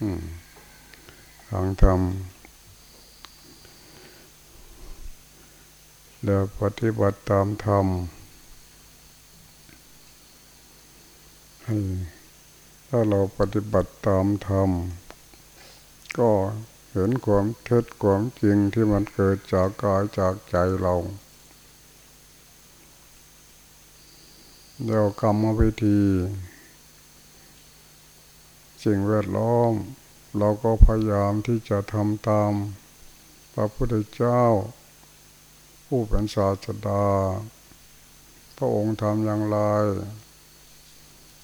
อืมฟังธรรมแล้วปฏิบัติตามธรรมให้ถ้าเราปฏิบัติตามธรรมก็เห็นความเท็จความจริงที่มันเกิดจากกายจากใจเราเรากรรมวิธี สิ่งแวดล้อม เราก็พยายามที่จะทำตาม พระพุทธเจ้า ผู้เป็นศาสดา พระองค์ทำอย่างไร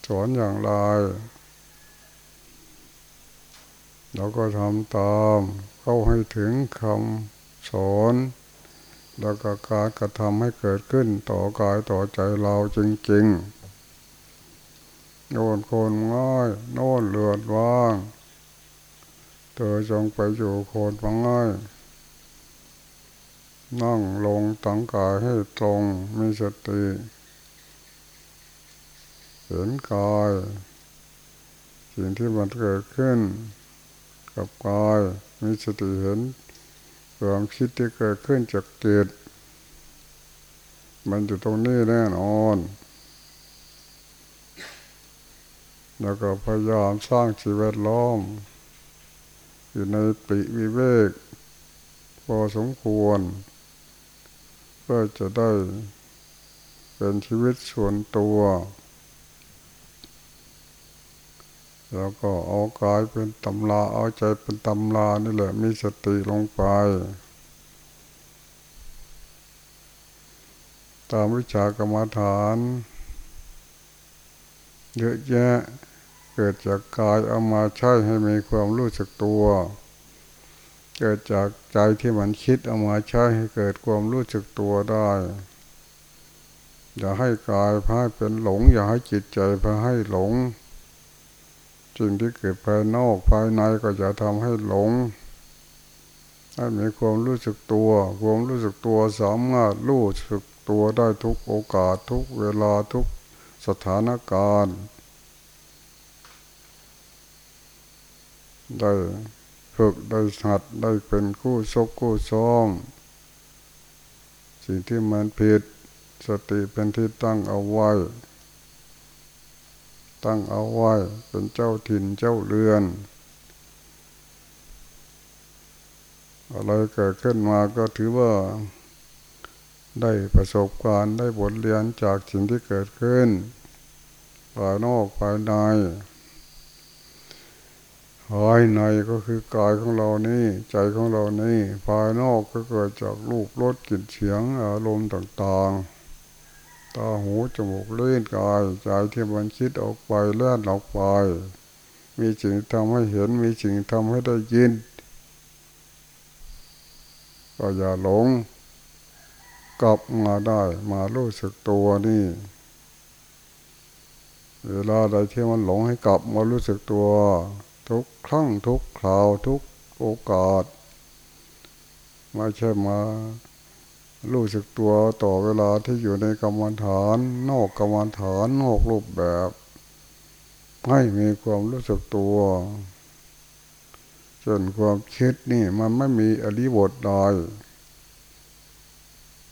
สอนอย่างไร เราก็ทำตามเข้าให้ถึงคำสอนแล้วก็การกระทำให้เกิดขึ้นต่อกายต่อใจเราจริงๆ โน่นคนง่ายโน่นเลือดว่างเธอจงไปอยู่โคนง่ายนั่งลงตั้งกายให้ตรงมีสติเห็นกายสิ่งที่มันเกิดขึ้น กับกายมีสติเห็นความคิดที่เกิดขึ้นจากจิตมันอยู่ตรงนี้แน่นอน แล้วก็พยายามสร้างชีวิตล้อม อยู่ในปิวิเวก พอสมควร เพื่อจะได้เป็นชีวิตส่วนตัว แล้วก็เอากายเป็นตำราเอาใจเป็นตำรานี่แหละมีสติลงไป ตามวิชากรรมฐานเยอะแยะ เกิดจากกายเอามาใช้ให้มีความรู้สึกตัว เกิดจากใจที่มันคิดเอามาใช้ให้เกิดความรู้สึกตัวได้ อย่าให้กายพายเป็นหลง อย่าให้จิตใจพาให้หลงสิ่งที่เกิดภายนอกภายในก็จะทำให้หลงให้มีความรู้สึกตัว ความรู้สึกตัวสามารถรู้สึกตัวได้ทุกโอกาสทุกเวลาทุกสถานการณ์ ได้ฝึกได้หัดได้เป็นคู่ชกคู่ซ้อม สิ่งที่มันผิดสติเป็นที่ตั้งเอาไว้ ตั้งเอาไว้เป็นเจ้าถิ่นเจ้าเรือน อะไรเกิดขึ้นมาก็ถือว่า ได้ประสบการณ์ได้บทเรียนจากสิ่งที่เกิดขึ้นภายนอกภายใน ภายในก็คือกายของเรานี่ใจของเรานี่ภายนอกก็เกิดจากรูปรสกลิ่นเสียงอารมณ์ต่างๆ ตาหูจมูกเล่นกายใจที่มันคิดออกไปเลื่อนออกไป มีสิ่งทำให้เห็นมีสิ่งทำให้ได้ยิน ก็อย่าหลง กลับมาได้มารู้สึกตัวนี่เวลาใดที่มันหลงให้กลับมารู้สึกตัว ทุกครั้งทุกคราวทุกโอกาสไม่ใช่มารู้สึกตัวต่อเวลาที่อยู่ในกรรมฐาน นอกกรรมฐานนอกรูปแบบ ให้มีความรู้สึกตัวจนความคิดนี่มันไม่มีอริบทใด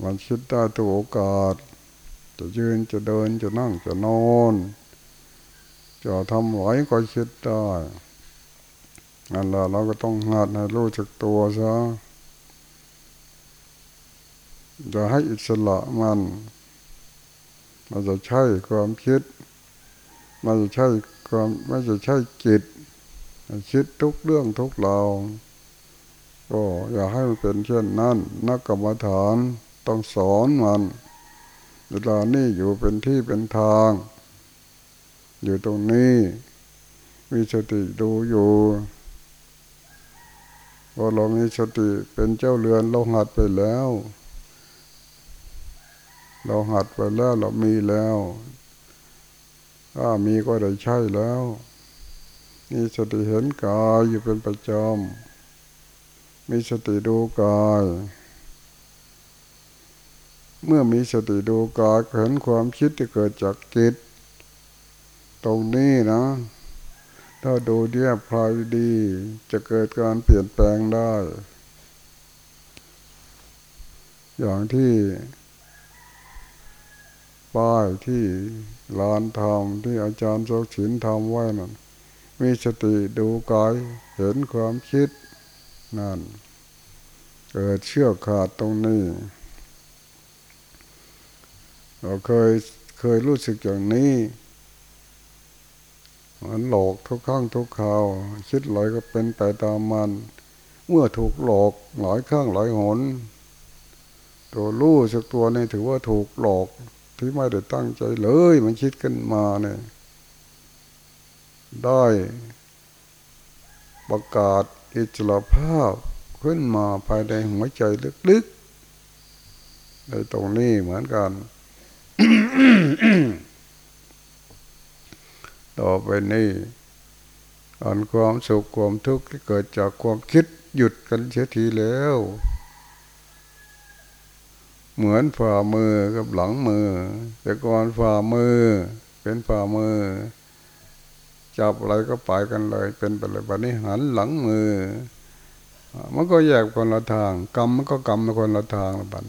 มันคิดได้ตัวโอกาส จะยืนจะเดินจะนั่งจะนอน จะทำไหวก็คิดได้ นั่นแหละเราก็ต้องหัดให้รู้จักตัวซะจะให้อิสระมันมันจะใช่ความคิดมันจะใช่ความไม่จะใช่จิตคิดทุกเรื่องทุกเราก็อย่าให้มันเป็นเช่นนั้น นักกรรมฐานต้องสอนมันเวลานี่อยู่เป็นที่เป็นทาง อยู่ตรงนี้ มีสติดูอยู่ พอเรามีสติเป็นเจ้าเรือนเราหัดไปแล้ว เราหัดไปแล้วเรามีแล้วถ้ามีก็ได้ใช่แล้วมีสติเห็นกายอยู่เป็นประจำมีสติดูกาย เมื่อมีสติดูกายเห็นความคิดที่เกิดจากจิต ตรงนี้นะ ถ้าดูเรียบพลายดี จะเกิดการเปลี่ยนแปลงได้ อย่างที่ป้ายที่ลานธรรมที่อาจารย์โสฉินทำไว้นั่นมีสติดูกายเห็นความคิดนั่น เกิดเชื่อขาดตรงนี้ เราเคยเคยรู้สึกอย่างนี้ มันหลอกทุกครั้งทุกคราวคิดหลายก็เป็นไปตามมัน เมื่อถูกหลอกหลายครั้งหลายหน ตัวรู้สักตัวนี่ถือว่าถูกหลอกที่ไม่ได้ตั้งใจเลย มันคิดขึ้นมาเนี่ยได้ประกาศอิสระภาพขึ้นมาภายในหัวใจลึกๆในตรงนี้เหมือนกัน ต่อไปนี้อันความสุขความทุกข์ที่เกิดจากความคิดหยุดกันเสียทีแล้ว เหมือนฝ่ามือกับหลังมือ แต่ก่อนฝ่ามือ เป็นฝ่ามือ จับอะไรก็ไปกันเลย เป็นไปเลยบัดนี้หันหลังมือ มันก็แยกคนละทาง กรรมมันก็กรรมคนละทางบัด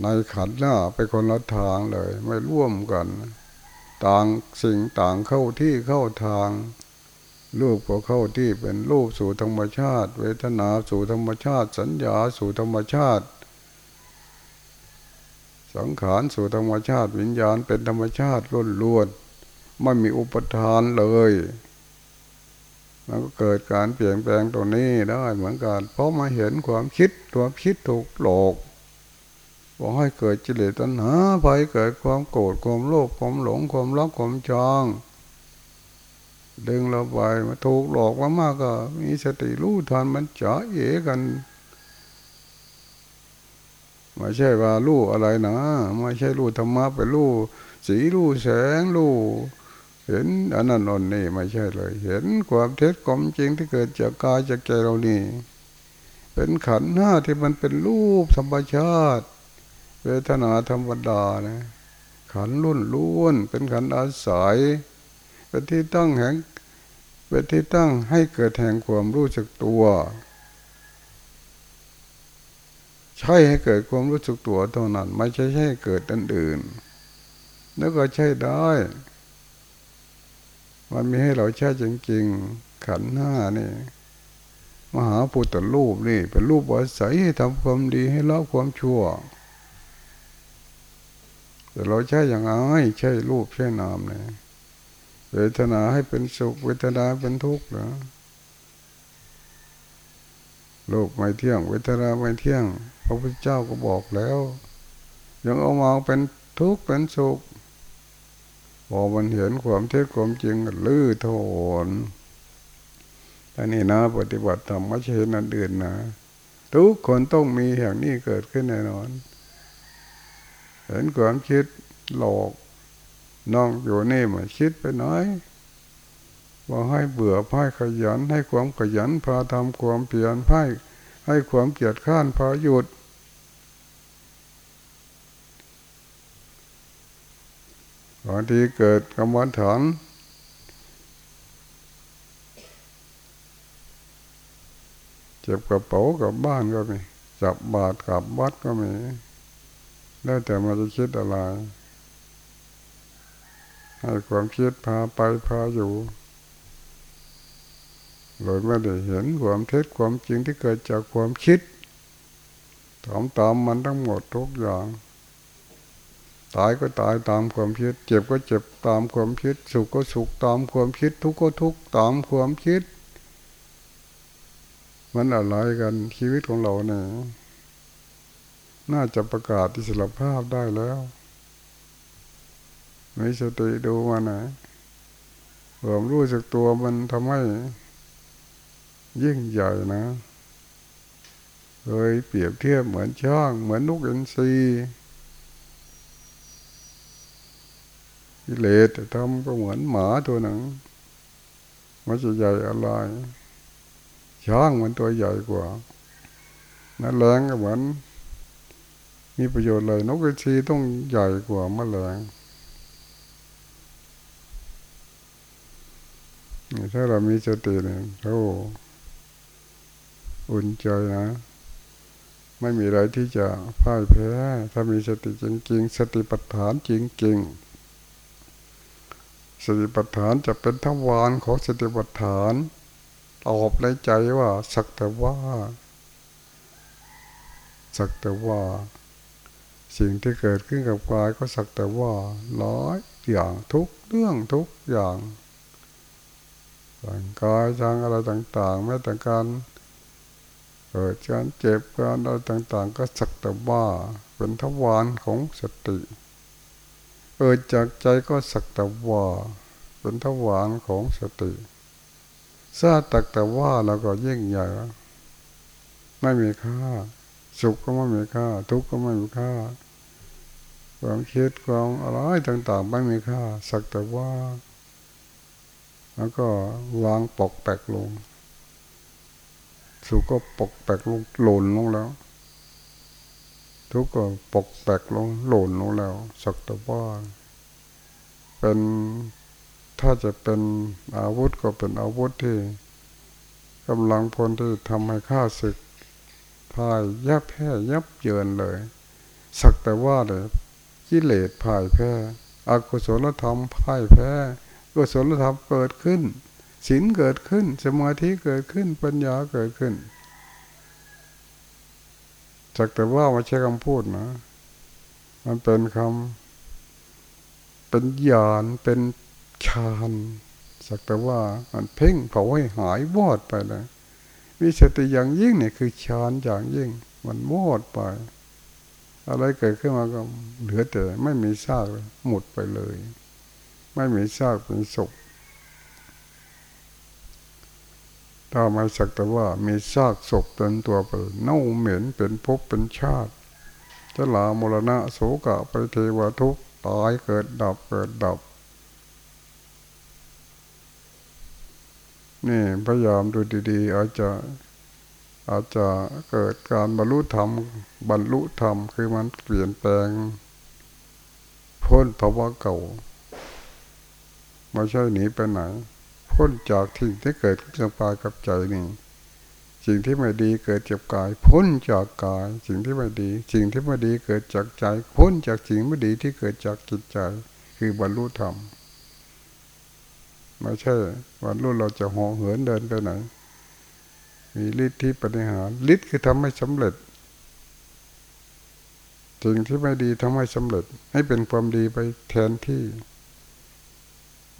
ในขันหน้าไปคนละทางเลย ไม่ร่วมกัน ต่างสิ่งต่างเข้าที่เข้าทาง รูปก็เข้าที่เป็นรูปสู่ธรรมชาติ เวทนาสู่ธรรมชาติ สัญญาสู่ธรรมชาติ สังขารสู่ธรรมชาติ วิญญาณเป็นธรรมชาติล้นล้วนไม่มีอุปทานเลยมันก็เกิดการเปลี่ยนแปลงตรงนี้ได้เหมือนกัน เพราะมาเห็นความคิดความคิดถูกหลอก บอกให้เกิดจิเลตัณหาไปเกิดความโกรธความโลภความหลงความรักความจองดึงเราไปมาถูกหลอกมามากก็ มีสติรู้ทันมันจ๋าเอ๋กันไม่ใช่ว่ารู้อะไรนะไม่ใช่รู้ธรรมะไปรู้สีรู้แสงรู้เห็นอันนั้นนนนี่ไม่ใช่เลย เห็นความเท็จความจริงที่เกิดจากกายจากใจเรานี่ เป็นขันธ์ห้าที่มันเป็นรูปธรรมชาติ เวทนาธรรมดานะ ขันรุ่นล้วนเป็นขันอาศัยเป็นที่ตั้งแห่งเป็นที่ตั้งให้เกิดแห่งความรู้สึกตัว ใช่ให้เกิดความรู้สึกตัวเท่านั้น ไม่ใช่ให้เกิดอันอื่น แล้วก็ใช่ได้ มันมีให้เราใช้จริงๆ ขันหน้านี่มหาปุตตรูปนี่ เป็นรูปอาศัยให้ทำความดีให้ละความชั่ว แต่เราใช้อย่างไรใช้รูปใช้นามเนี่ยเวทนาให้เป็นสุขเวทนาเป็นทุกข์นะโลกไม่เที่ยง เวทนาไม่เที่ยง พระพุทธเจ้าก็บอกแล้ว ยังเอามาเป็นทุกข์เป็นสุขพอมันเห็นความเท็จความจริงลื้อโทนอันนี้นะ ปฏิบัติธรรมไม่ใช่นั่นอื่นนะ ทุกคนต้องมีอย่างนี้เกิดขึ้นแน่นอน เห็นความคิดหลอกน้องอยู่นี่มาคิดไปน้อยว่าให้เบื่อพ่ายขยัน ให้ความขยันพาทำความเปลี่ยนพ่ายให้ความเกียดข้านพาหยุด บางทีเกิดกำวันฐานเจ็บกระเป๋ากับบ้านก็มี จับบาดกับวัดก็มี แล้วแต่มันจะคิดอะไร ให้ความคิดพาไปพาอยู่เลยไม่ได้เห็นความเท็จความจริงที่เกิดจากความคิดตามตามมันทั้งหมดทุกอย่าง ตายก็ตายตามความคิด เจ็บก็เจ็บตามความคิด สุขก็สุขตามความคิด ทุกข์ก็ทุกข์ตามความคิด มันอะไรกันชีวิตของเราเนี่ย น่าจะประกาศอิสรภาพได้แล้วไม่สติดูมาไหนความรู้สึกตัวมันทำให้ยิ่งใหญ่นะเคยเปรียบเทียบเหมือนช่าง เหมือนนกอินทรีกิเลสทำก็เหมือนหมาตัวหนึ่งมันจะใหญ่อะไรช้างมันตัวใหญ่กว่านั่นแรงก็เหมือน มีประโยชน์เลย นกกระชีต้องใหญ่กว่าแมลงถ้าเรามีสติเนี่ยโอ้อุ่นใจนะ ไม่มีอะไรที่จะพ่ายแพ้ ถ้ามีสติจริงๆ สติปัฏฐานจริงๆ สติปัฏฐานจะเป็นทวารของสติปัฏฐานตอบในใจว่า สักแต่ว่า สักแต่ว่า สิ่งที่เกิดขึ้นกับกายก็สักแต่ว่าร้อยอย่างทุกเรื่องทุกอย่างร่างกายทางอะไรต่างๆไม่แต่การเกิดการเจ็บการอะไรต่าง ๆ ก็สักแต่ว่าเป็นทวารของสติเกิดจากใจก็สักแต่ว่าเป็นทวารของสติซาตักแต่ว่าเราก็ยิ่งใหญ่ไม่มีค่า สุขก็ไม่มีค่า ทุกข์ก็ไม่มีค่า ความคิดความอะไรต่างๆ ไม่มีค่า สักแต่ว่า แล้วก็วางปกแปกลง สุขก็ปกแปกลงหล่นลงแล้ว ทุกข์ก็ปกแปกลงหล่นลงแล้ว สักแต่ว่าเป็นถ้าจะเป็นอาวุธก็เป็นอาวุธที่กำลังพลที่ทำให้ข้าศึก พ่ายยับแพ้ยับเยินเลย สักแต่ว่าเลยกิเลสพ่ายแพ้อกุศลธรรมพ่ายแพ้กุศลธรรมเกิดขึ้นศีลเกิดขึ้น สมาธิเกิดขึ้นปัญญาเกิดขึ้นสักแต่ว่าไม่ใช่คำพูดนะ มันเป็นคำเป็นญาณเป็นฌานสักแต่ว่ามันเพ่งเผาให้หายวอดไปเลย มีสติอย่างยิ่งเนี่ยคือฌานอย่างยิ่ง มันวอดไป อะไรเกิดขึ้นมาก็เหลือแต่ไม่มีซากเลยหมดไปเลย ไม่มีซากเป็นศพถ้าไม่สักแต่ว่ามีซากศพเป็นตัวไปเน่าเหม็นเป็นภพเป็นชาติจะลามรณะโสกะไปเทวทุกตายเกิดดับเกิดดับ นี่พยายามดูดี ๆ อาจจะอาจจะเกิดการบรรลุธรรมบรรลุธรรมคือมันเปลี่ยนแปลง พ้นภาวะเก่าไม่ใช่หนีไปไหน พ้นจากทิ้งที่เกิดขึ้นกับกายกับใจนี่สิ่งที่ไม่ดีเกิดจากกาย พ้นจากกาย สิ่งที่ไม่ดี สิ่งที่ไม่ดีเกิดจากใจ พ้นจากสิ่งไม่ดีที่เกิดจากจิตใจ คือบรรลุธรรม ไม่ใช่วันรุ่นเราจะห่อเหินเดินไปไหน มีฤทธิ์ที่ปฏิหารฤทธิ์คือทำให้สำเร็จสิ่งที่ไม่ดีทำให้สำเร็จ ให้เป็นความดีไปแทนที่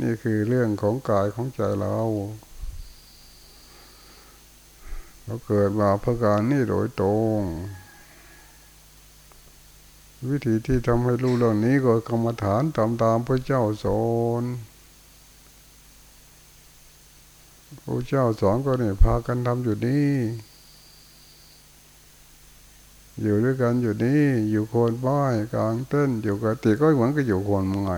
นี่คือเรื่องของกายของใจเราเราเกิดมาเพื่อการนี่โดยตรงวิธีที่ทำให้รู้เรื่องนี้ก็กรรมฐานตามตามพระเจ้าสอน พระเจ้าสอนก็เนี่ยพากันทำอยู่นี่อยู่ด้วยกันอยู่นี่อยู่โคนบ้ายกลางเต้นอยู่กับติก็เหมือนกับอยู่โคนไม้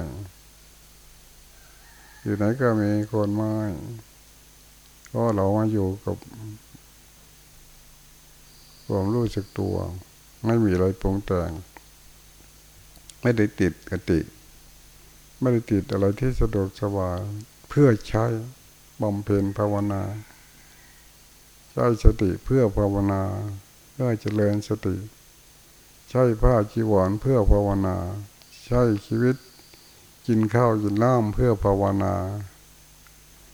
อยู่ไหนก็มีโคนไม้ก็เรามาอยู่กับความรู้สึกตัว ไม่มีอะไรปรุงแต่ง ไม่ได้ติดกติ ไม่ได้ติดอะไรที่สะดวกสบายเพื่อใช้ บำเพ็ญภาวนาใช้สติเพื่อภาวนาเพื่อเจริญสติ ใช้ผ้าจีวรเพื่อภาวนา ใช้ชีวิตกินข้าวกินน้ำเพื่อภาวนา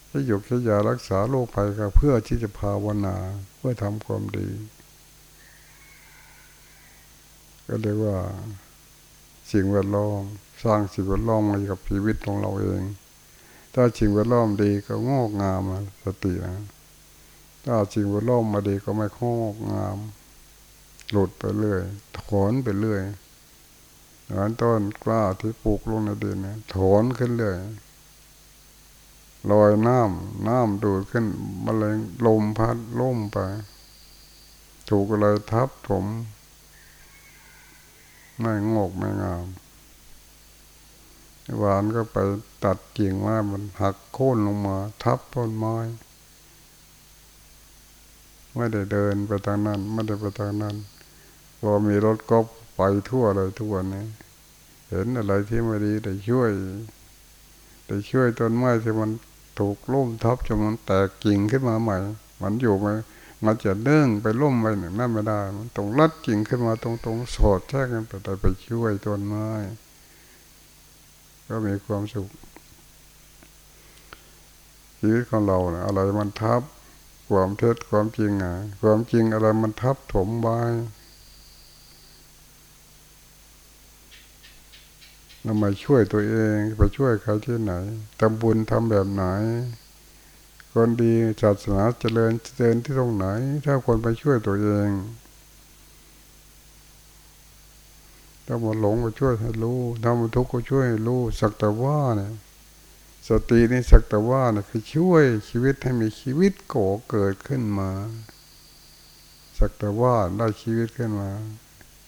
ใช้หยกใช้ยารักษาโรคภัยก็เพื่อที่จะภาวนาเพื่อทำความดี ก็เรียกว่าสิ่งแวดล้อมสร้างสิ่งแวดล้อมมากับชีวิตของเราเอง ถ้าสิ่งวดล้อมดีก็งอกงามสตินะถ้าสิ่งวดล้อมมาดีก็ไม่งอกงาม หลุดไปเรื่อย ถอนไปเรื่อยเหมือนต้นกล้าที่ปลูกลงในดินถอนขึ้นเรื่อยลอยน้ำน้ำดูดขึ้นมะเร็งลมพัดล่มไป ถูกอะไรทับผม ไม่งอกไม่งาม หวานก็ไปตัดกิ่งไม้มันหักโค่นลงมา ทับต้นไม้ไม่ได้เดินไปทางนั้นไม่ได้ไปทางนั้นพอมีรถก็ไปทั่วเลยทุกวันนี้เห็นอะไรที่ไม่ดีได้ช่วยได้ช่วยต้นไม้ที่มันถูกล่มทับจนมันแตกกิ่งขึ้นมาใหม่ มันอยู่ไหมมันจะเนื่องไปล่มไปหนึ่งนั่นไม่ได้ มันต้องรัดกิ่งขึ้นมาตรงๆสอดแทรกกันไปไปช่วยต้นไม้ ก็มีความสุขชีวิตของเราเนี่ยอะไรมันทับ ความเท็จความจริงอะ ความจริงอะไรมันทับถมไว้เรามาช่วยตัวเองไปช่วยใครที่ไหนทำบุญทำแบบไหน คนดีศาสนาเจริญเจริญที่ตรงไหน ถ้าคนไปช่วยตัวเอง ถ้ามาหลงก็ช่วยให้รู้ถ้ามาทุกข์ก็ช่วยให้รู้สักแต่ว่าเนี่ยสตินี่สักแต่ว่าเนี่ยคือช่วยชีวิตให้มีชีวิตโกเกิดขึ้นมา สักแต่ว่าได้ชีวิตขึ้นมา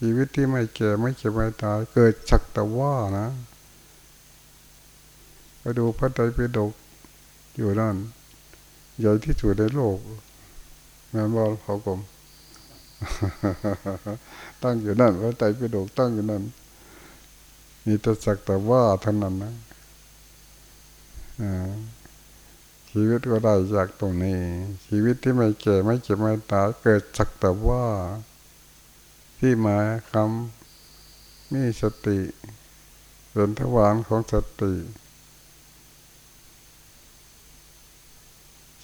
ชีวิตที่ไม่แก่ไม่เจ็บไม่ตายเกิดสักแต่ว่านะไปดูพระไตรปิฎกอยู่นั่นใหญ่ที่สุดในโลกแม่บอกเขากลม ตั้งอยู่นั่นพระไตรปิฎกตั้งอยู่นั่นมีแต่สักแต่ว่าเท่านั้นนะชีวิตก็ได้จากตรงนี้ ชีวิตที่ไม่แก่ไม่เจ็บไม่ตายเกิดสักแต่ว่า ที่มาคำมีสติเป็นทวารของสติ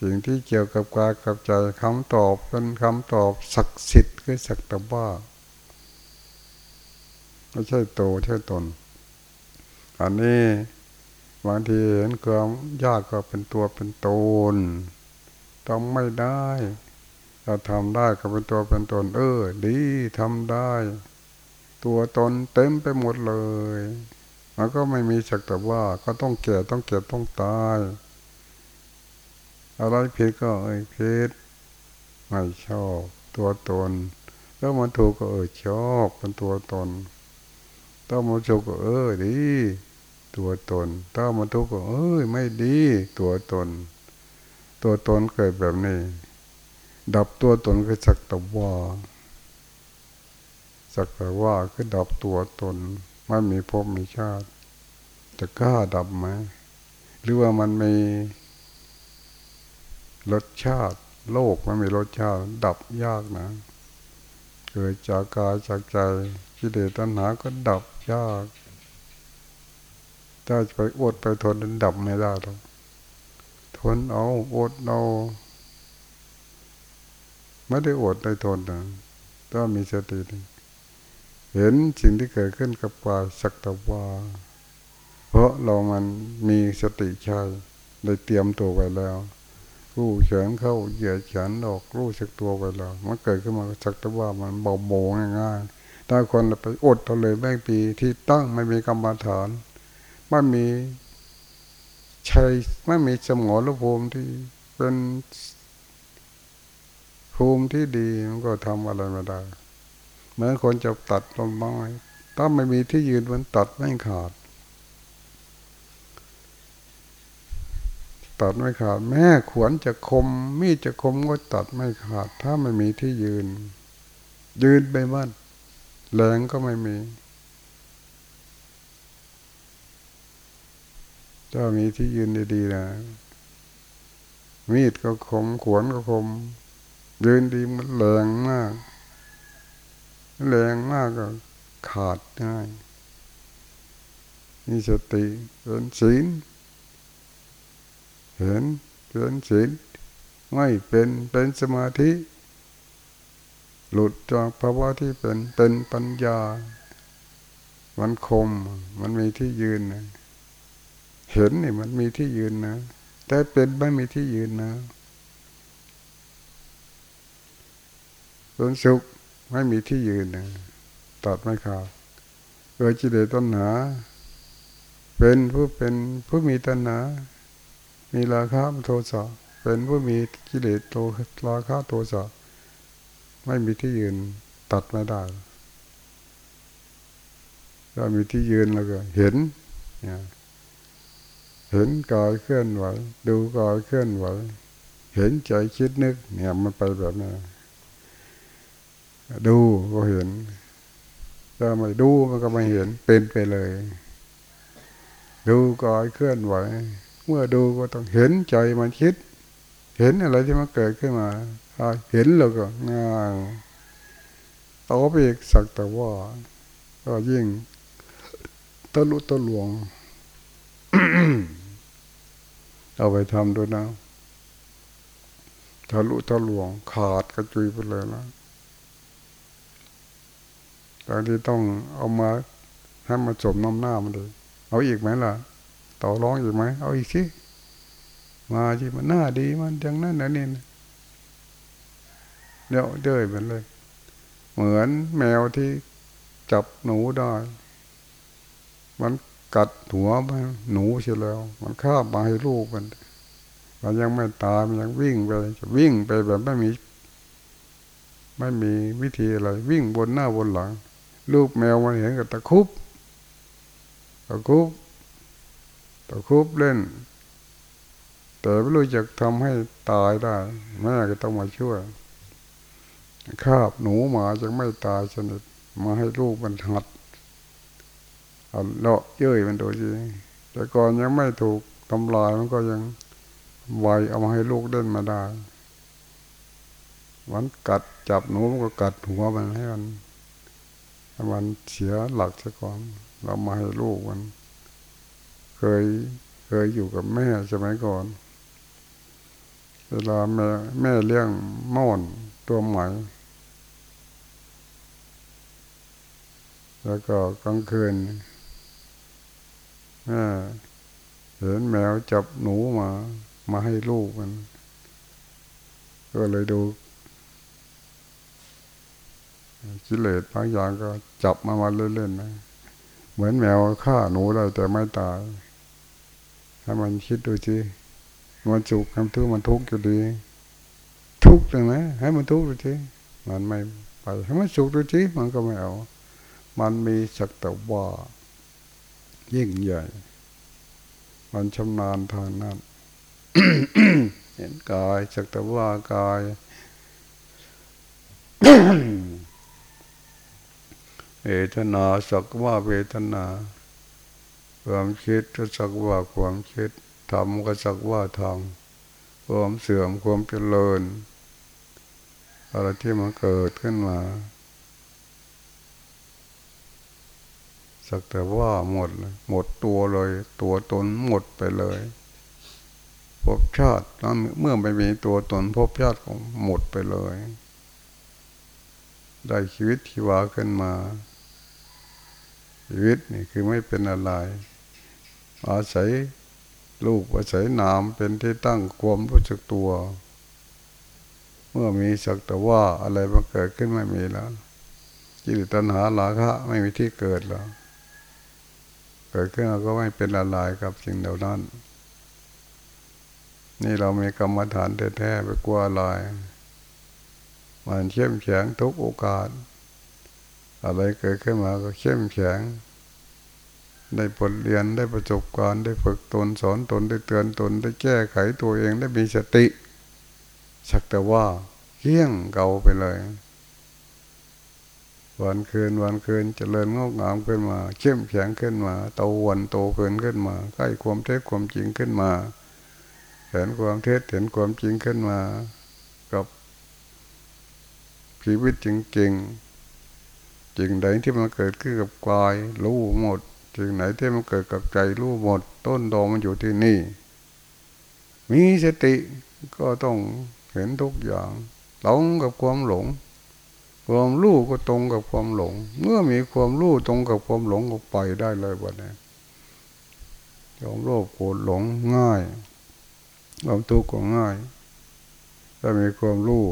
สิ่งที่เกี่ยวกับกายกับใจคำตอบเป็นคำตอบศักดิ์สิทธิ์คือสักแต่ว่าไม่ใช่โตใช่ตน อันนี้บางทีเห็นความยากก็เป็นตัวเป็นตนต้องไม่ได้เราทำได้ก็เป็นตัวเป็นตน เออ ดีทำได้ ตัวตนเต็มไปหมดเลย มันก็ไม่มีสักแต่ว่าก็ต้องเก่ต้องเก็บต้องตาย อะไรผิดก็เอ้ยผิดไม่ชอบตัวตน แล้วมันถูกก็เออชอบเป็นตัวตน ถ้ามันถูกก็เออดี ตัวตน ถ้ามันทุกข์ก็เอ้ยไม่ดีตัวตน ตัวตนเกิดแบบนี้ ดับตัวตนคือสักต่ว่าสักแต่ว่าคือดับตัวตนไม่มีภพมีชาติ จะกล้าดับไหมหรือว่ามันมี รสชาติ โลกมันมีรสชาติ ดับยากนะ เกิดจากกายจากใจกิเลสตัณหาก็ดับยากถ้าไปอดไปทนดับไม่ได้หรอกทนเอาอดเอาไม่ได้อดได้ทนนะถ้ามีสติเห็นสิ่งที่เกิดขึ้นกับกายสักตะวาเพราะเรามันมีสติใช่ได้เตรียมตัวไว้แล้ว รู้เฉินเข้าเหยียดฉันออกรู้สักตัวไว้แล้วมันเกิดขึ้นมาสักตะว่ามันเบาโมง่ายๆถ้าคนไปอดทนเลยแม่ปีที่ตั้งไม่มีกรรมฐานไม่มีชัยไม่มีสมองรภูมิที่เป็นภูมิที่ดีมันก็ทำอะไรไม่ได้เหมือนคนจะตัดลมไม้ถ้าไม่มีที่ยืนมันตัดไม่ขาด ตัดไม่ขาด แม่ขวนจะคม มีดจะคมก็ตัดไม่ขาด ถ้าไม่มีที่ยืน ยืนไปบ้านแรงก็ไม่มี ถ้ามีที่ยืนดีๆนะมีดก็คม ขวนก็คม ยืนดีมันแรงมาก แรงมากก็ขาดง่ายมีสติเป็นศีล เห็นเป็นศีลไม่เป็นเป็นสมาธิ หลุดจากภาวะที่เป็นเป็นปัญญา มันคมมันมีที่ยืนนะเห็นนี่มันมีที่ยืนนะ แต่เป็นไม่มีที่ยืนนะส่วนสุขไม่มีที่ยืนนะตัดไม่ขาดเกิดจิเลตัณหา เป็นผู้เป็นผู้มีตัณหา มีราคะโทสะเป็นผู้มีกิเลสโทราคะโทสะไม่มีที่ยืนตัดไม่ได้ถ้ามีที่ยืนแล้วก็เห็นเห็นกายเคลื่อนไหวดูกายเคลื่อนไหวเห็นใจคิดนึก เนี่ยมันไปแบบนี้ดูก็เห็นถ้าไม่ดูมันก็ไม่เห็นเป็นไปเลย ดูกายเคลื่อนไหว เมื่อดูก็ต้องเห็นใจมันคิด เห็นอะไรที่มันเกิดขึ้นมาเห็นแล้วก็งานเอาไปอีกสักแต่ว่า ก็ยิ่งตะลุตะหลวง เอาไปทำด้วยนะทะลุทะลวงขาดกระจุยไปเลยนะตอนที่ต้องเอามาให้มาจมน้ำหน้ามันเลย เอาอีกไหมล่ะ ต่อร้องอีกไหมเอาอีกสิมาจีมันหน้าดีมันจังนั้นนะนี่เดี๋ยวเดินไปเลย เหมือนแมวที่จับหนูได้ มันกัดหัวมันหนูเสียแล้ว มันข้ามาให้ลูกมันมันยังไม่ตายมันยังวิ่งไปจะวิ่งไปแบบไม่มี ไม่มีวิธีอะไร วิ่งบนหน้าบนหลัง ลูกแมวมันเห็นกับตะคุบตะคุบ ตะคุบเล่น แต่ไม่รู้จะทำให้ตายได้ แม่ก็ต้องมาช่วยคาบหนูหมาจะไม่ตายสนิทมาให้ลูกมันหัดเอาเลาะเย้ยมันโดยจริแต่ก่อนยังไม่ถูกทำลายมันก็ยังไวเอามาให้ลูกเล่นมาได้มันกัดจับหนูมันก็กัดหัวมันให้มันมันเสียหลักซะก่อนเรามาให้ลูกมัน เคยเคยอยู่กับแม่สมัยก่อน เวลาแม่แม่เลี้ยงม่อนตัวใหม่แล้วก็กลางคืนแม่เห็นแมวจับหนูมา มาให้ลูกมัน ก็เลยดูกิเลสบางอย่างก็จับมามาเล่นๆนะ เหมือนแมวฆ่าหนูได้แต่ไม่ตาย ให้มันคิดดูสิมันจุกทำทุกมันทุกข์อยู่ดี ทุกข์เลยนะให้มันทุกข์ดูสิมันไม่ไปให้มันสุขดูสิมันก็ไม่เอา มันมีสักแต่ว่ายิ่งใหญ่ มันชำนาญทางนั้นเห็นกายสักแต่ว่ากายเวทนาสักว่าเวทนา ความคิดก็สักว่าความคิดทำก็สักว่าทำความเสื่อมความเจริญอะไรที่มันเกิดขึ้นมาสักแต่ว่าหมดเลยหมดตัวเลย ตัวตนหมดไปเลยภพชาติเมื่อไม่มีตัวตนภพชาติของหมดไปเลย ได้ชีวิตที่วาขึ้นมา ชีวิตนี่คือไม่เป็นอะไร อาศัยลูกอาศัยนามเป็นที่ตั้งความรู้จักตัว เมื่อมีสักแต่ว่าอะไรมาเกิดขึ้นไม่มีแล้วจิตตัณหาลาคะไม่มีที่เกิดแล้วเกิดขึ้นก็ไม่เป็นอะไรกับสิ่งเหล่านั้น นี่เรามีกรรมฐานแท้ๆไปกลัวอะไรมันเข้มแข็งทุกโอกาส อะไรเกิดขึ้นมาก็เข้มแข็ง ได้บทเรียนได้ประสบการณ์ได้ฝึกตนสอนตนได้เตือนตนได้แก้ไขตัวเองได้มีสติ สักแต่ว่าเที่ยงเก่าไปเลย วันคืนวันคืนจเจริญงอกงามขึ้นมา เข้มแข็งขึ้นมาโตวันโตขึ้นขึ้นมาใกล้ความเท็จความจริงขึ้นมาเห็นความเท็จเห็นความจริงขึ้นมากับชีวิตจริงๆสิ่งใดที่มันเกิดขึ้นกับกายรู้หมด สิ่งไหนที่มันเกิดกับใจรู้หมด ต้นดอมันอยู่ที่นี่ มีสติก็ต้องเห็นทุกอย่างตรงกับความหลง ความรู้ก็ตรงกับความหลง เมื่อมีความรู้ตรงกับความหลงก็ไปได้เลยวันนี้ความโลภโกรธหลงง่ายความทุกข์ก็ง่ายถ้ามีความรู้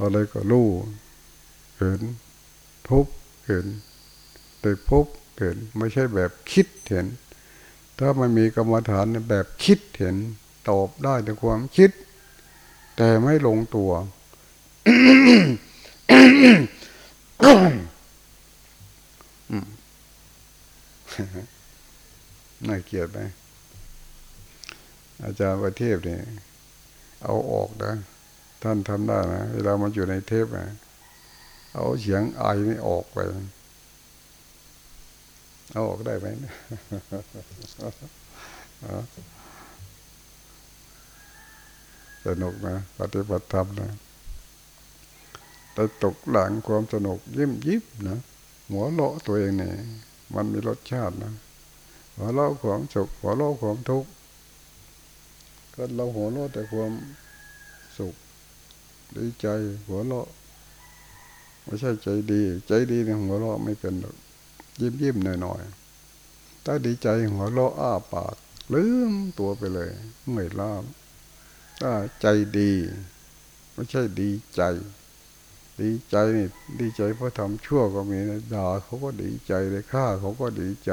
อะไรก็รู้เห็นพบเห็นได้พบ เห็น ไม่ใช่แบบคิดเห็น ถ้ามันมีกรรมฐานแบบคิดเห็น ตอบได้ในความคิด แต่ไม่ลงตัวน่าเกลียดไหมอาจารย์ประเทศเนี่ยเอาออกนะ ท่านทำได้นะ เวลามันอยู่ในเทปนะเอาเสียงไอนี่ออกไป เอาออกได้ไหมสนุกนะปฏิบัติธรรมนะแต่ตกหลังความสนุกยิ้มยิบนะหัวเราะตัวเองเนี่ยมันมีรสชาตินะหัวเราะความสุขหัวเราะความทุกข์ก็เราหัวเราะแต่ความสุขดีใจหัวเราะไม่ใช่ใจดี ใจดีเนี่ยหัวเราะไม่เป็นหรอก ยิ้มยิ้มหน่อยหน่อยถ้าดีใจหัวเราะอ้าปากลืมตัวไปเลยเหนื่อยล้าถ้าใจดี ไม่ใช่ดีใจ ดีใจนี่ดีใจเพราะทำชั่วก็มีนะด่าเขาก็ดีใจเลยฆ่าเขาก็ดีใจ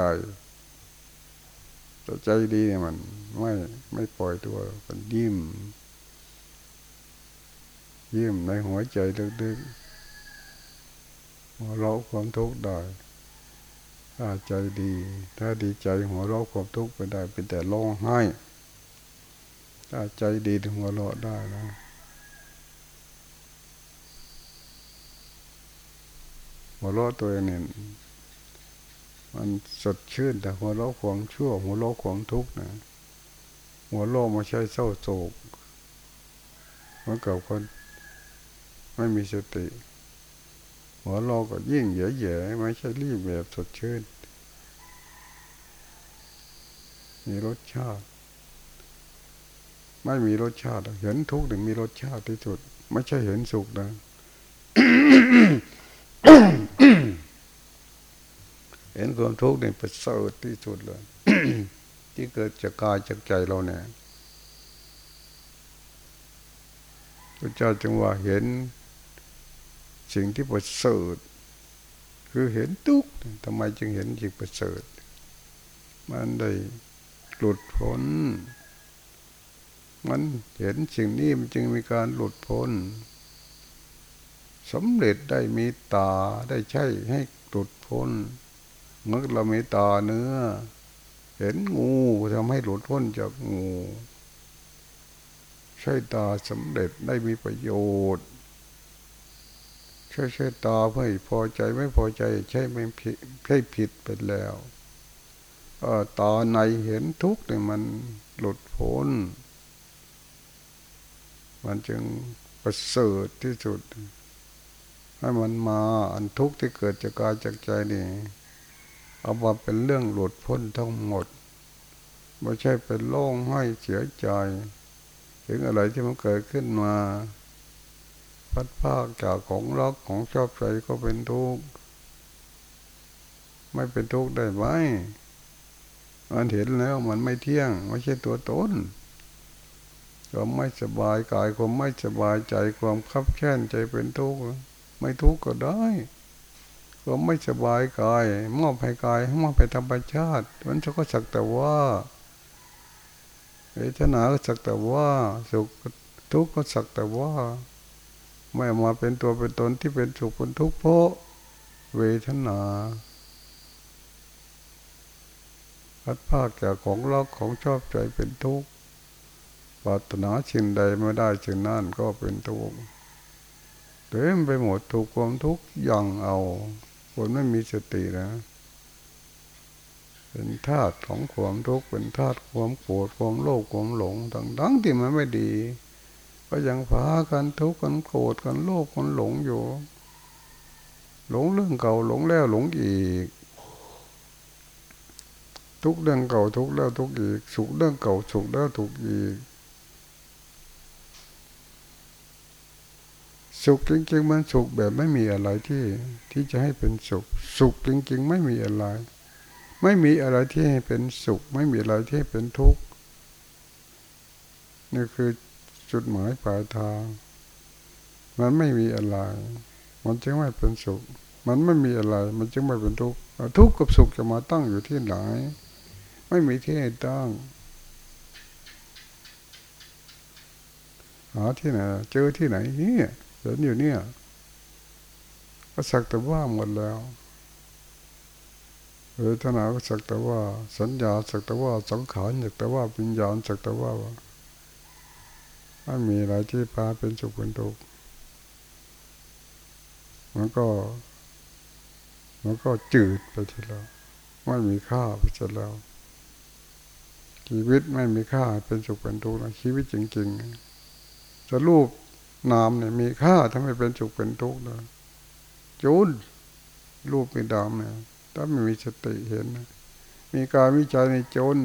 แต่ใจดีเนี่ยมัน ไม่ไม่ปล่อยตัวมันยิ้มยิ้มในหัวใจดึกๆหัวเราความทุกข์ได้ ถ้าใจดี ถ้าดีใจหัวเราะความทุกข์ไปได้เป็นแต่ร้องไห้ ถ้าใจดีถึงหัวเราะได้นะหัวเราะตัวเองมันสดชื่นแต่หัวเราะความชั่ว หัวเราะความทุกข์นะหัวเราะไม่ใช่เศร้าโศกเหมือนกับคนไม่มีสติ หัวเราก็ยิ่งแย่ๆไม่ใช่รีบแบบสดชื่น มีรสชาติ ไม่มีรสชาติ เห็นทุกข์ถึงมีรสชาติที่สุด ไม่ใช่เห็นสุขนะเห็นความทุกข์นี่ประเสริฐที่สุดเลย ที่เกิดจากกายจากใจเราเนี่ยพระเจ้าจึงว่าเห็น สิ่งที่ประเสริฐคือเห็นทุกข์ทำไมจึงเห็นสิ่งประเสริฐ มันได้หลุดพ้น มันเห็นสิ่งนี้มันจึงมีการหลุดพ้นสำเร็จได้มีตาได้ใช่ให้หลุดพ้นเมื่อเรามีตาเนื้อ เห็นงูทำให้หลุดพ้นจากงู ใช่ตาสำเร็จได้มีประโยชน์ ใช่ใช่ตาไม่พอใจไม่พอใจ ใช่ไม่ผิดใช่ผิดไปแล้วตาในเห็นทุกข์เนี่ยมันหลุดพ้น มันจึงประเสริฐที่สุด ให้มันมาอันทุกข์ที่เกิดจากกายจากใจนี่เอามาเป็นเรื่องหลุดพ้นทั้งหมดไม่ใช่เป็นโล่งให้เสียใจ ถึงอะไรที่มันเกิดขึ้นมา พัดภาคจากของรักของชอบใจก็เป็นทุกข์ไม่เป็นทุกข์ได้ไหมมันเห็นแล้วมันไม่เที่ยง ไม่ใช่ตัวตนความไม่สบายกายความไม่สบายใจความคับแค้นใจเป็นทุกข์ไม่ทุกข์ก็ได้ความไม่สบายกายมอบให้กายมอบให้ธรรมชาติมันก็สักแต่ว่าเวทนาก็สักแต่ว่าสุขทุกข์ก็สักแต่ว่า ไม่มาเป็นตัวเป็นตนที่เป็นสุขเป็นทุกข์เพราะเวทนาพัดภาคจากของรักของชอบใจเป็นทุกข์ปรารถนาชินใดไม่ได้ชินนั่นก็เป็นทุกข์เต็มไปหมดถูกความทุกข์ยังเอา คนไม่มีสตินะ เป็นธาตุของความทุกข์เป็นธาตุความโกรธความโลภความหลงทั้งๆที่มันไม่ดี ก็ยังพากันทุกข์กันโกรธกันโลภกันหลงอยู่ หลงเรื่องเก่าหลงแล้วหลงอีก ทุกเรื่องเก่าทุกแล้วทุกอีก สุขเรื่องเก่าสุขแล้วทุกอีก สุขจริงๆมันสุขแบบไม่มีอะไรที่ที่จะให้เป็นสุข สุขจริง ๆ ไม่มีอะไร ไม่มีอะไรที่ให้เป็นสุข ไม่มีอะไรที่ให้เป็นทุกข์นี่คือ จุดหมายปลายทาง มันไม่มีอะไร มันจึงไม่เป็นสุข มันไม่มีอะไร มันจึงไม่เป็นทุกข์ทุกข์กับสุขจะมาตั้งอยู่ที่ไหน ไม่มีที่ให้ตั้งหาที่ไหนเจอที่ไหนเนี่ยเห็นอยู่เนี่ยก็สักแต่ว่าหมดแล้วเวทนาก็สักแต่ว่า สัญญาสักแต่ว่าสังขารสักแต่ว่าปัญญาสักแต่ว่า ไม่มีอะไรที่พาเป็นสุขเป็นทุกข์มันก็ มันก็จืดไปทีแล้วไม่มีค่าไปทีแล้วชีวิตไม่มีค่าเป็นสุขเป็นทุกข์นะชีวิตจริงๆจะรูปนามเนี่ยมีค่าทำให้เป็นสุขเป็นทุกข์นะจุนรูปเป็นดามเนี่ยถ้าไม่มีสติเห็นมีการวิจัยในจน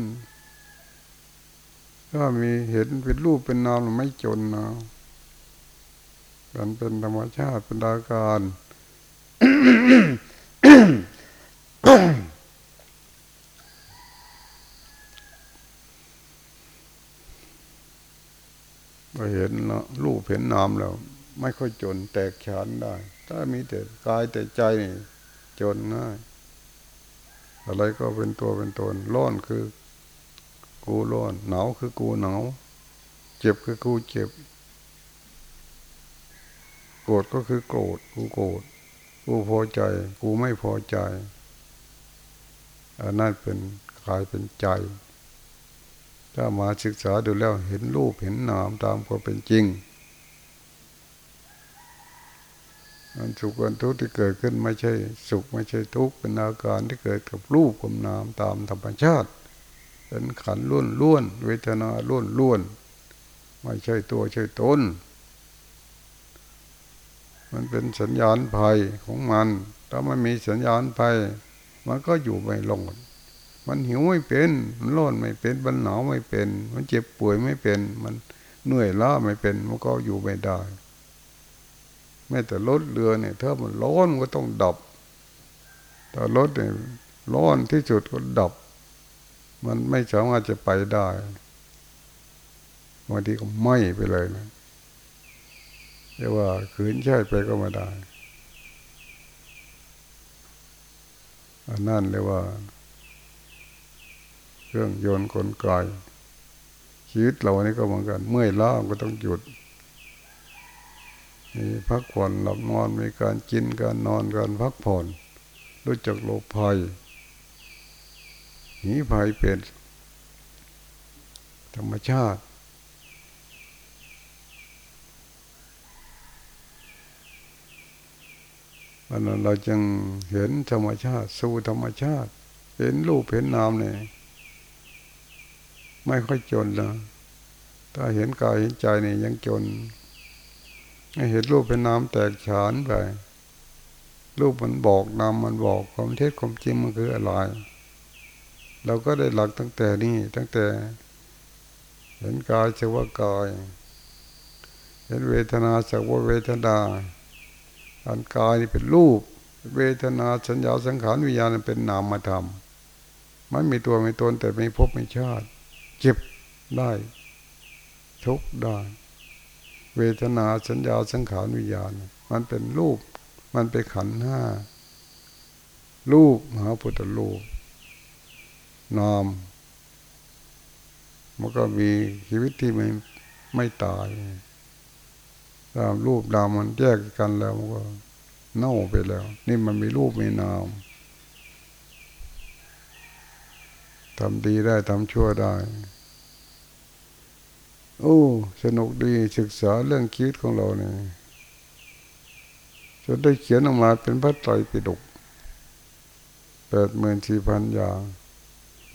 ถ้ามีเห็นเป็นรูปเป็นนามไม่จนนะมันเป็นธรรมชาติเป็นดาการเราเห็นนะรูปเห็นนามแล้ว ไม่ค่อยจนแตกฉานได้ ถ้ามีแต่กายแต่ใจนี่จนง่ายอะไรก็เป็นตัวเป็นตนร้อนคือ กูร้อนหนาวคือกูหนาวเจ็บคือกูเจ็บ โกรธก็คือโกรธกูโกรธกูพอใจ กูไม่พอใจอันนั้นเป็นกายเป็นใจ ถ้ามาศึกษาดูแล้วเห็นรูปเห็นนามตามความเป็นจริงอันสุขอันทุกข์ที่เกิดขึ้นไม่ใช่ สุขไม่ใช่ทุกข์เป็นอาการที่เกิดกับรูปกับนามตามธรรมชาติ เป็นขันล้วนล้วนเวทนาล้วนล้วนไม่ใช่ตัวใช่ตนมันเป็นสัญญาณภัยของมัน ถ้ามันมีสัญญาณภัย มันก็อยู่ไม่ลง มันหิวไม่เป็น มันร้อนไม่เป็น มันหนาวไม่เป็น มันเจ็บป่วยไม่เป็น มันเหนื่อยล้าไม่เป็น มันก็อยู่ไม่ได้ แม้แต่รถเรือเนี่ยถ้ามันร้อนก็ต้องดับ แต่รถเนี่ยร้อนที่สุดก็ดับ มันไม่สามารถจะไปได้บางทีก็ไหม้ไปเลยนะเรียกว่าขืนใช่ไปก็ไม่ได้อันนั่นเรียกว่า เครื่องยนต์กลไกชีวิตเรานี่ก็เหมือนกัน เมื่อยล้าก็ต้องหยุดมีพักผ่อนหลับนอนมีการกินการนอนการพักผ่อนรู้จักโลภภัย หนีภัยเป็น ธรรมชาติอันนั้นเราจึงเห็นธรรมชาติ สู่ธรรมชาติ เห็นรูปเห็นนามเนี่ยไม่ค่อยจนนะถ้าเห็นกายเห็นใจเนี่ยยังจนเห็นรูปเป็นนามแตกฉานไปรูปมันบอกนามมันบอกความเท็จความจริงมันคืออะไร เราก็ได้หลักตั้งแต่นี้ตั้งแต่ เห็นกายสักว่ากาย เห็นเวทนาสักว่าเวทนาอันกายนี่เป็นรูป เวทนาสัญญาสังขารวิญญาณเป็นนามธรรมมันมีตัวมีตนแต่ไม่พบไม่ชาติ เจ็บได้ ทุกได้ เวทนาสัญญาสังขารวิญญาณ มันเป็นรูป มันเป็นขันห้ารูปมหาพุทธรูป นามมันก็มีชีวิตที่ไม่ไม่ตายตามรูปนามมันแยกกันแล้วมันก็เน่าไปแล้ว นี่มันมีรูปมีนามทำดีได้ทำชั่วได้ โอ้ สนุกดีศึกษาเรื่องคิดของเราเนี่ยจนได้เขียนออกมาเป็นพระไตรปิฎกแปดหมื่นสี่พันอย่าง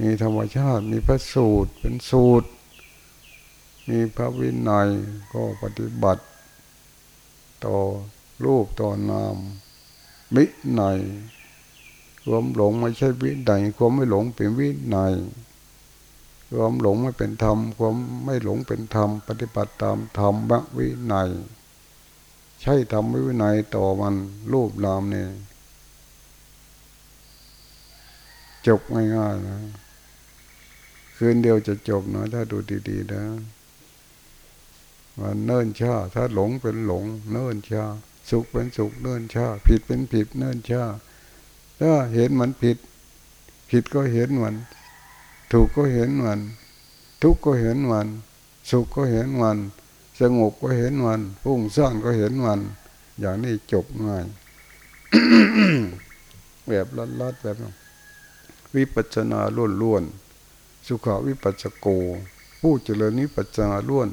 มีธรรมชาติ มีพระสูตรเป็นสูตร มีพระวินัยก็ปฏิบัติ ต่อรูปต่อนามวิในความหลงไม่ใช่วิในความไม่หลงเป็นวิในความหลงไม่เป็นธรรมความไม่หลงเป็นธรรม ปฏิบัติตามธรรมบวิในใช่ธรรมวินัยต่อมันรูปนามเนี่ยจบง่ายๆนะ คืนเดียวจะจบนะถ้าดูดีๆนะมันเนิ่นช้าถ้าหลงเป็นหลง เนิ่นช้าสุขเป็นสุขเนิ่นช้าผิดเป็นผิดเนิ่นช้าถ้าเห็นมันผิด ผิดก็เห็นมัน ถูกก็เห็นมัน ทุกข์ก็เห็นมัน สุขก็เห็นมัน สงบก็เห็นมันพุ่งสร้างก็เห็นมัน อย่างนี้จบง่ายแบบลัดๆแบบวิปัสนาล้วนๆ สุขาวิปัสสโก ผู้เจริญนิปัสนาล้วน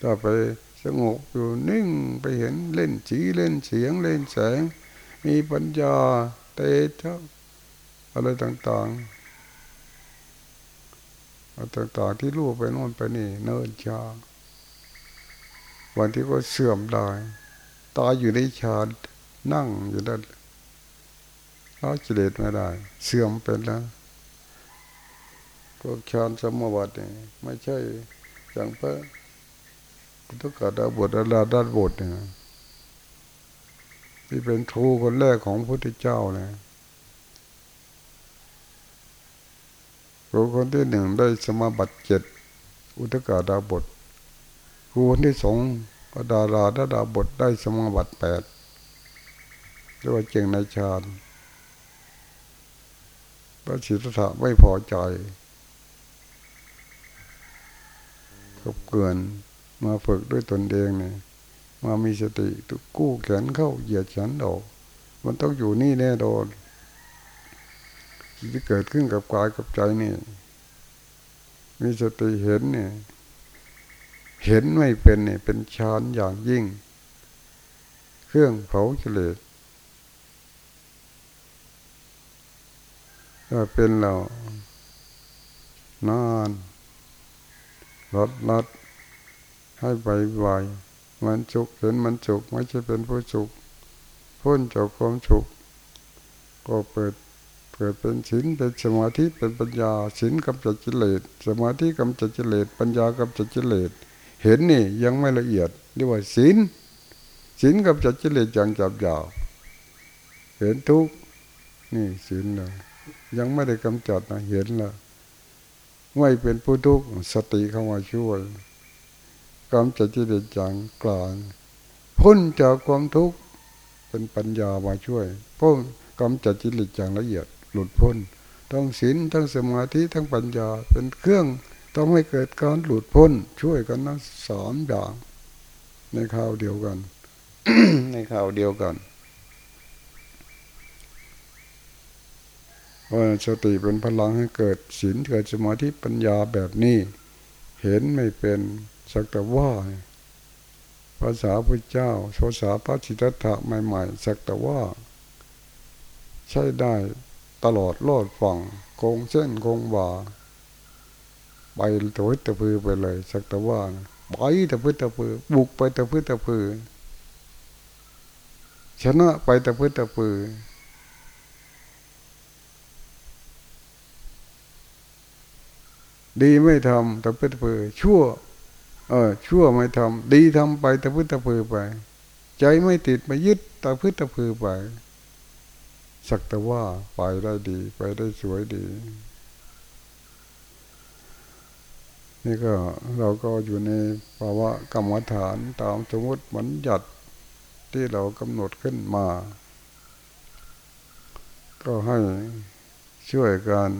ถ้าไปสงบอยู่นิ่งไปเห็นเล่นสีเล่นเสียงเล่นแสง มีปัญญาเตชะอะไรต่างๆอะไรต่างๆที่รู้ไปโน่นไปนี่ เนินชาวันที่ก็เสื่อมได้ตายอยู่ในฌานนั่งอยู่นั่น เราจิเลตไม่ได้ เสื่อมเป็นแล้วพวกฌานสมบัติไม่ใช่อย่างพระทุกขดาบทอลาดาบทเนี่ยที่เป็นครูคนแรกของพระพุทธเจ้าเนี่ยครูคนที่หนึ่งได้สมาบัติเจ็ดอุตกาดาบทครูคนที่สองก็ดาราดาดาบทได้สมาบัติแปดเรียกว่าเจงในฌาน พระศิทธะไม่พอใจก็เกินมาฝึกด้วยตนเองเนี่ยมามีสติตุกู้แขนเข้าเหยียดฉันออกมันต้องอยู่นี่แน่โดนที่เกิดขึ้นกับกายกับใจนี่ มีสติเห็นเนี่ย เห็นไม่เป็นเนี่ยเป็นฌานอย่างยิ่ง เครื่องเผาเฉลด ถ้าเป็นเรานานลดลดให้ไปไวมันจุกเห็นมันจุกไม่ใช่เป็นผู้จุกพ้นจากความจุกก็เปิดเปิดเป็นศีลเป็นสมาธิเป็นปัญญาศีลกำจัดจิเลสสมาธิกำจัดจิเลสปัญญากำจัดจิเลสเห็นนี่ยังไม่ละเอียดเรียกว่าศีลศีลกำจัดจิเลสอย่างจับยาวเห็นทุกนี่ศีลเลย ยังไม่ได้กำจัดนะเห็นละไม่เป็นผู้ทุกข์สติเข้ามาช่วยกำจัดจิตจังกลางพ้นจากความทุกข์เป็นปัญญามาช่วยพ้นกำจัดจิตจังละเอียด หลุดพ้นทั้งศีลทั้งสมาธิทั้งปัญญาเป็นเครื่องต้องให้เกิดการหลุดพ้น ช่วยกันนะสอนอย่างในข่าวเดียวกัน ในข่าวเดียวกัน ว่าสติเป็นพลังให้เกิดศีลเกิดสมาธิปัญญาแบบนี้ เห็นไม่เป็นสักแต่ว่าภาษาพระเจ้าภาษาพระจิตตะใหม่ๆสักแต่ว่า ใช้ได้ตลอดรอดฝั่งคงเส้นคงบ่าไปตะพื้ตะพือไปเลย สักแต่ว่าไปตะพื้ตะพือบุกไปตะพื้ตะพือชนะไปตะพื้ตะพือ ดีไม่ทำแต่เพื่อเพื่อชั่ว เออ ชั่วไม่ทำดีทำไปแต่เพื่อแต่เพื่อไป ใจไม่ติดไม่ยึดแต่เพื่อแต่เพื่อไป สักแต่ว่าไปได้ดี ไปได้สวยดี นี่ก็เราก็อยู่ในภาวะกรรมฐานตามสมมติมันหยัดที่เรากำหนดขึ้นมา ก็ให้ช่วยกัน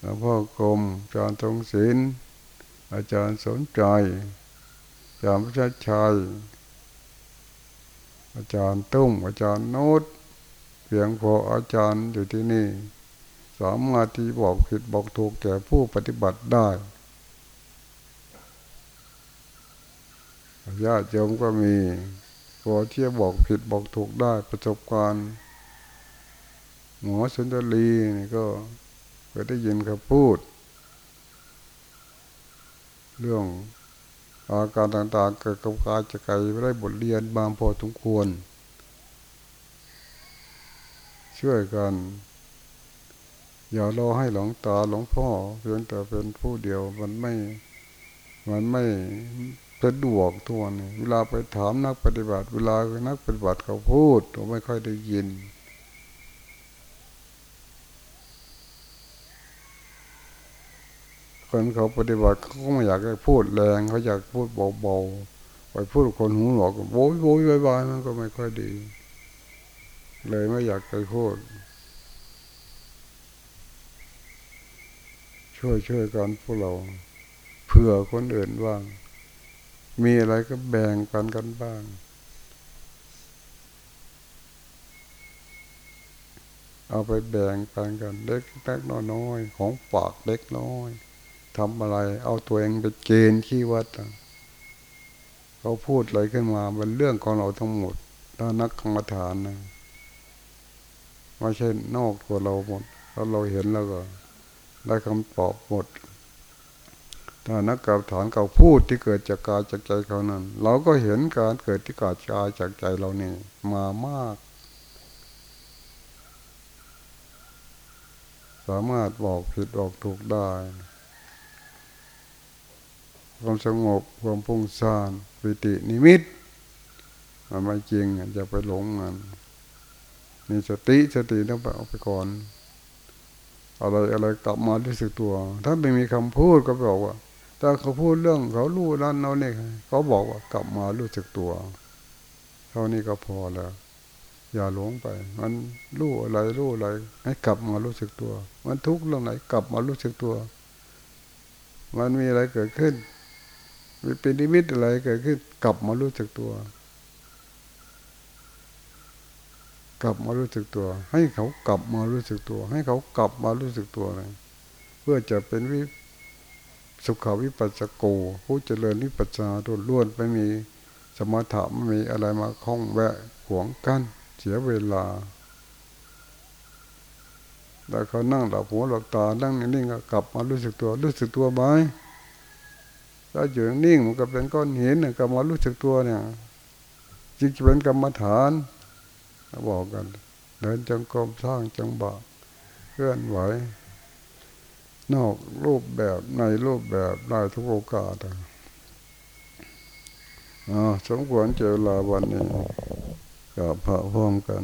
หลวงพ่อกรมอาจารย์ทงศิลอาจารย์สนใจอาจารย์พระชัยอาจารย์ตุ้มอาจารย์โนดเพียงพออาจารย์อยู่ที่นี่ สามารถที่บอกผิดบอกถูกแก่ผู้ปฏิบัติได้ญาติโยมก็มีพอเที่จะบอกผิดบอกถูกได้ประสบการณ์หมอสุนทรีนี่ก็ ก็ได้ยินเขาพูด เรื่องอาการต่างๆเกิดกับกายจะไกลได้บทเรียนบางพอสมควร ช่วยกัน อย่ารอให้หลวงตาหลวงพ่อเพียงแต่เป็นผู้เดียวมันไม่มันไม่สะดวกทุกวันเวลาไปถามนักปฏิบัติ เวลานักปฏิบัติเขาพูดเราไม่ค่อยได้ยิน คนเขาปฏิบัติเขาก็ไม่อยากให้พูดแรงเขาอยากพูดเบาๆไปพูดคนหูหลอกโวยโวยบายมันก็ไม่ค่อยดี เลยไม่อยากไปพูดช่วยช่วยกันพวกเราเผื่อคนอื่นบ้าง มีอะไรก็แบ่งกันกันบ้าง เอาไปแบ่งปันกันเล็กเล็กน้อยของฝากเล็กน้อย ทำอะไร เอาตัวเองไปเกณฑ์ขี้วัดเขาพูดอะไรขึ้นมาเป็นเรื่องของเราทั้งหมดถ้านักกรรมฐานนะไม่ใช่นอกตัวเราหมดแล้วเราเห็นแล้วก็ ได้คำตอบหมดถ้านักกรรมฐานเขาพูดที่เกิดจากกายจากใจเขานั้น เราก็เห็นการเกิดที่กายกายจากใจเรานี่มามาก สามารถบอกผิดบอกถูกได้ ความสงบความพุ่งซ่านปิตินิมิตมันไม่จริงจะไปหลงมันมีสติสติต้องไปเอาไปก่อนอะไรอะไรกลับมารู้สึกตัว ถ้าไม่มีคำพูดก็บอกว่า ถ้าเขาพูดเรื่องเขารู้นั่นเราเนี่ยเขาบอกว่ากลับมารู้สึกตัว เท่านี้ก็พอแล้ว อย่าหลงไป มันรู้อะไรรู้อะไร ให้กลับมารู้สึกตัว มันทุกข์เรื่องไหนกลับมารู้สึกตัว มันมีอะไรเกิดขึ้น เป็นนิมิตอะไรเกิดขึ้นกลับมารู้สึกตัว กลับมารู้สึกตัว ให้เขากลับมารู้สึกตัว ให้เขากลับมารู้สึกตัวเลยเพื่อจะเป็นวิสุขาวิปัสสโก ผู้เจริญวิปัสสนาตัวล้วนไม่มีสมถะไม่มีอะไรมาคล้องแวะขวงกั้นเสียเวลาแล้วเขานั่งหลับหัวหลับตา นั่งนิ่งๆก็กลับมารู้สึกตัว รู้สึกตัวไหม ถ้าอยู่นิ่งมันก็เป็นก้อนหินกลับมารู้สึกตัวเนี่ยจิตเป็นกรรมฐานบอกกัน เดินจงกรมสร้างจังบะเคลื่อนไหวนอกรูปแบบในรูปแบบได้ทุกโอกาสอ่าสมควรเจอลาวันนี้กับพระพร้อมกัน